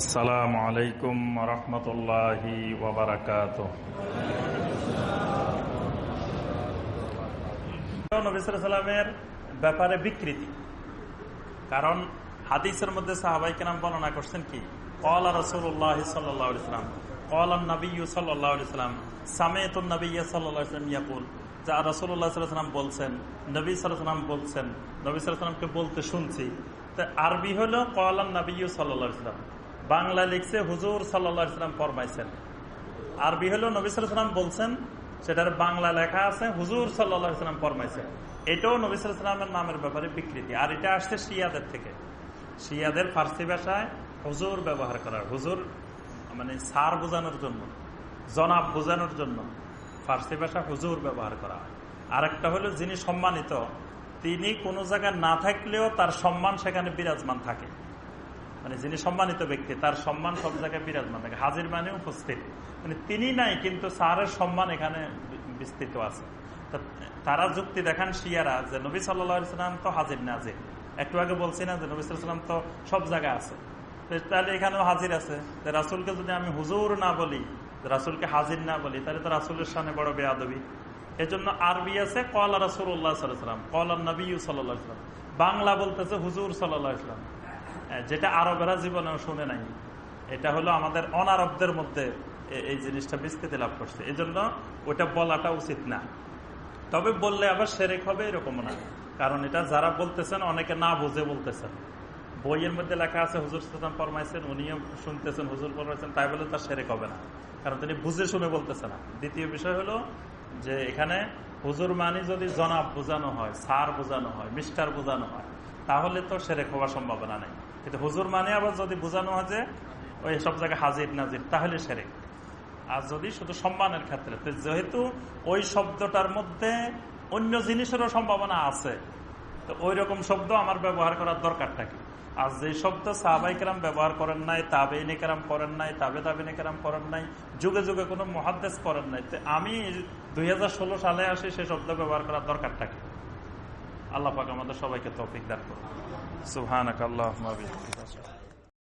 আসসালামু আলাইকুম রহমতুল্লাহি ওবরাকাত নবিসামের ব্যাপারে বিকৃতি। কারণ হাদিসের মধ্যে সাহাবাই কেনাম বর্ণনা করছেন কি? কলা রসুল্লাহ সাল্লাম কলা নবী সাল্লাহ ইসলাম সামেত নবী সাল্লাহ ইসলাম ইয়াকুল। যা রসুল্লাহ সাল্লাম বলছেন, নবী সাল্লাম বলছেন, নবী সাল্লামকে বলতে শুনছি। তা আরবি হলো কলাম নবী সাল্লাহ ইসলাম বাংলা লিখছে হুজুর সাল্লাহ ইসলাম ফরমাইছেন। আরবি হলো নবী সাল্লাম বলছেন, সেটার বাংলা লেখা আছে, হুজুর সাল্লাহ ইসলাম ফরমাইছেন। এটাও নবী নামের ব্যাপারে বিকৃতি। আর এটা আসছে শিয়াদের থেকে। শিয়াদের ফার্সি ভাষায় হুজুর ব্যবহার করার হুজুর মানে সার বোঝানোর জন্য, জনাব বোঝানোর জন্য ফার্সি ভাষা হুজুর ব্যবহার করা আরেকটা হলো যিনি সম্মানিত, তিনি কোনো জায়গায় না থাকলেও তার সম্মান সেখানে বিরাজমান থাকে। মানে যিনি সম্মানিত ব্যক্তি, তার সম্মান সব জায়গায় বিরাজমান থাকে। হাজির মানে উপস্থিত। মানে তিনি নাই, কিন্তু স্যারের সম্মান এখানে বিস্তৃত আছে। তারা যুক্তি দেখান শিয়ারা যে নবী সাল্লাম তো হাজির নাজির একটু আগে বলছি না যে নবী সাল্লাম তো সব জায়গায় আছে। তাহলে এখানেও হাজির আছে। রাসুলকে যদি আমি হুজুর না বলি রাসুলকে হাজির না বলি, তাহলে তো রাসুলের সামনে বড় বেয়াদবি। এজন্য আরবি আছে কলা রাসুল্লাহ সাল্লাম কলা নবী সাল্লাম বাংলা বলতেছে হুজুর সাল্লাহ ইসলাম যেটা আরবেরা জীবনেও শুনে নাই। এটা হলো আমাদের অনারবদের মধ্যে এই জিনিসটা বিস্তৃতি লাভ করছে। এই জন্য ওটা বলাটা উচিত না। তবে বললে আবার সেরেক হবে এরকম না। কারণ এটা যারা বলতেছেন, অনেকে না বুঝে বলতেছেন। বইয়ের মধ্যে লেখা আছে, হুজুর সালাম ফরমাইছেন, উনিও শুনতেছেন, হুজুর ফরমাইছেন তাই বলে তার সেরেক হবে না। কারণ তিনি বুঝে শুনে বলতেছে না। দ্বিতীয় বিষয় হলো যে এখানে হুজুর মানি যদি জনাব বোঝানো হয় সার বোঝানো হয়, মিস্টার বোঝানো হয়, তাহলে তো সেরেক হওয়ার সম্ভাবনা নেই। কিন্তু হুজুর মানে আবার যদি বোঝানো হয় যে ওই সব জায়গায় হাজির নাজির, তাহলে সেরেক। আর যদি শুধু সম্মানের ক্ষেত্রে যেহেতু ওই শব্দটার মধ্যে অন্য জিনিসেরও সম্ভাবনা আছে, তো ওই রকম শব্দ আমার ব্যবহার করার দরকারটা কি? আর যে শব্দ সাহাবাইকেরাম ব্যবহার করেন নাই তাবেইনিকেরাম করেন নাই, তাবে তাবেনিকেরাম করেন নাই, যুগে যুগে কোনো মহাদ্দেশ করেন নাই আমি দুই হাজার ষোলো সালে আসি সে শব্দ ব্যবহার করার দরকারটা কি? আল্লাহ পাক আমাদের সবাইকে তৌফিক দান করুন। সুহান আল্লাহ